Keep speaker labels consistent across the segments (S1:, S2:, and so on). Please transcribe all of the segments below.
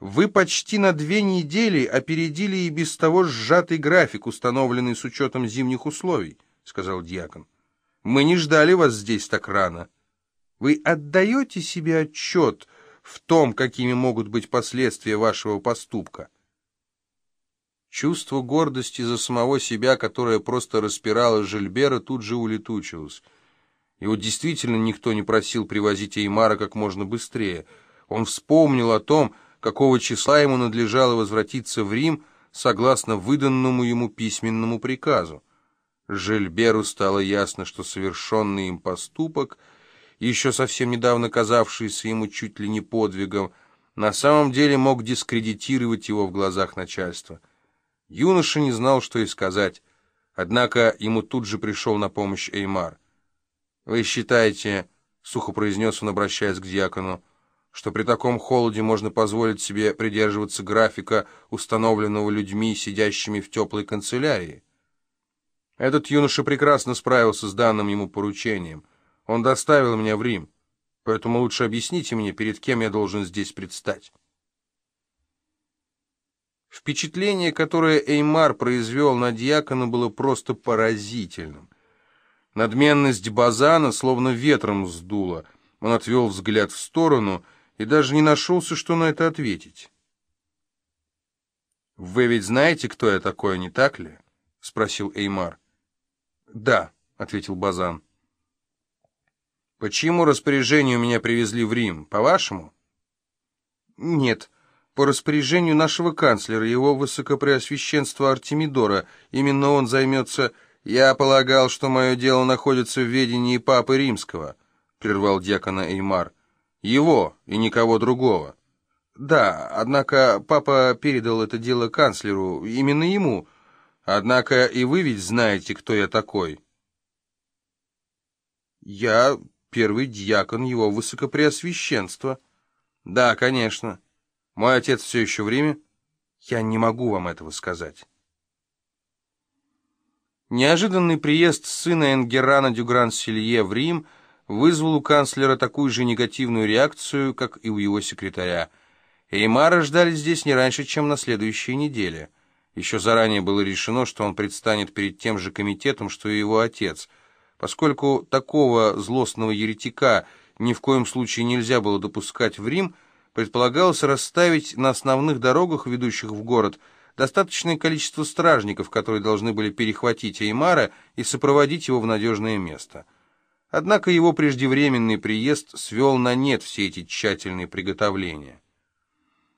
S1: Вы почти на две недели опередили и без того сжатый график, установленный с учетом зимних условий, — сказал дьякон. Мы не ждали вас здесь так рано. Вы отдаете себе отчет в том, какими могут быть последствия вашего поступка? Чувство гордости за самого себя, которое просто распирало Жильбера, тут же улетучилось. Его действительно никто не просил привозить Эймара как можно быстрее. Он вспомнил о том, какого числа ему надлежало возвратиться в Рим согласно выданному ему письменному приказу. Жильберу стало ясно, что совершенный им поступок, еще совсем недавно казавшийся ему чуть ли не подвигом, на самом деле мог дискредитировать его в глазах начальства. Юноша не знал, что и сказать, однако ему тут же пришел на помощь Эймар. «Вы считаете, — сухо произнес он, обращаясь к дьякону, — что при таком холоде можно позволить себе придерживаться графика, установленного людьми, сидящими в теплой канцелярии. Этот юноша прекрасно справился с данным ему поручением. Он доставил меня в Рим, поэтому лучше объясните мне, перед кем я должен здесь предстать. Впечатление, которое Эймар произвел на дьякона, было просто поразительным. Надменность Базана словно ветром сдуло. Он отвел взгляд в сторону — и даже не нашелся, что на это ответить. «Вы ведь знаете, кто я такой, не так ли?» — спросил Эймар. «Да», — ответил Базан. «Почему распоряжению меня привезли в Рим? По-вашему?» «Нет, по распоряжению нашего канцлера, его высокопреосвященства Артемидора. Именно он займется...» «Я полагал, что мое дело находится в ведении Папы Римского», — прервал дьякона Эймар. Его и никого другого. Да, однако папа передал это дело канцлеру, именно ему. Однако и вы ведь знаете, кто я такой. Я первый дьякон его высокопреосвященства. Да, конечно. Мой отец все еще в Риме. Я не могу вам этого сказать. Неожиданный приезд сына Энгерана Дюгран-Силье в Рим — вызвал у канцлера такую же негативную реакцию, как и у его секретаря. Эймара ждали здесь не раньше, чем на следующей неделе. Еще заранее было решено, что он предстанет перед тем же комитетом, что и его отец. Поскольку такого злостного еретика ни в коем случае нельзя было допускать в Рим, предполагалось расставить на основных дорогах, ведущих в город, достаточное количество стражников, которые должны были перехватить Эймара и сопроводить его в надежное место. Однако его преждевременный приезд свел на нет все эти тщательные приготовления.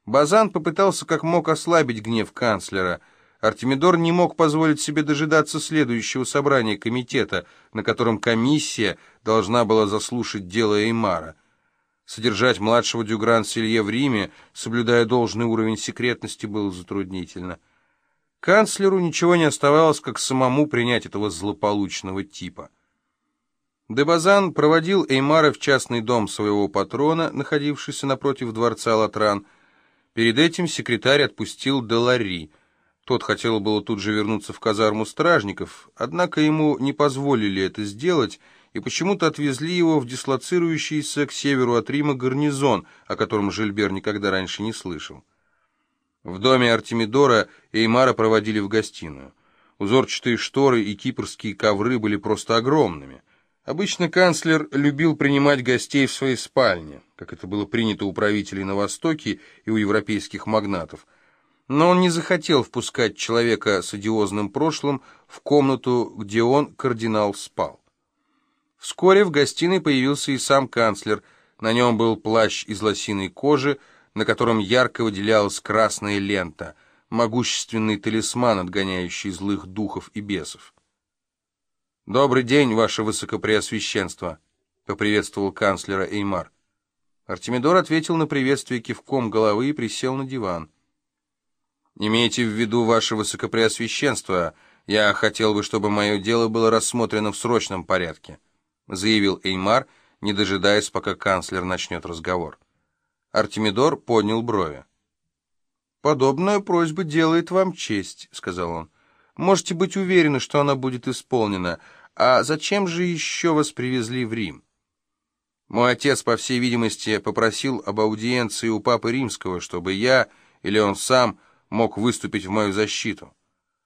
S1: Базан попытался как мог ослабить гнев канцлера. Артемидор не мог позволить себе дожидаться следующего собрания комитета, на котором комиссия должна была заслушать дело Эймара. Содержать младшего Дюгран-Селье в Риме, соблюдая должный уровень секретности, было затруднительно. Канцлеру ничего не оставалось, как самому принять этого злополучного типа. Дебазан проводил Эймара в частный дом своего патрона, находившийся напротив дворца Латран. Перед этим секретарь отпустил Делари. Тот хотел было тут же вернуться в казарму стражников, однако ему не позволили это сделать, и почему-то отвезли его в дислоцирующийся к северу от Рима гарнизон, о котором Жильбер никогда раньше не слышал. В доме Артемидора Эймара проводили в гостиную. Узорчатые шторы и кипрские ковры были просто огромными — Обычно канцлер любил принимать гостей в своей спальне, как это было принято у правителей на Востоке и у европейских магнатов. Но он не захотел впускать человека с одиозным прошлым в комнату, где он, кардинал, спал. Вскоре в гостиной появился и сам канцлер. На нем был плащ из лосиной кожи, на котором ярко выделялась красная лента, могущественный талисман, отгоняющий злых духов и бесов. «Добрый день, ваше высокопреосвященство», — поприветствовал канцлера Эймар. Артемидор ответил на приветствие кивком головы и присел на диван. «Имейте в виду, ваше высокопреосвященство, я хотел бы, чтобы мое дело было рассмотрено в срочном порядке», — заявил Эймар, не дожидаясь, пока канцлер начнет разговор. Артемидор поднял брови. «Подобная просьба делает вам честь», — сказал он. «Можете быть уверены, что она будет исполнена». А зачем же еще вас привезли в Рим? Мой отец, по всей видимости, попросил об аудиенции у Папы Римского, чтобы я или он сам мог выступить в мою защиту.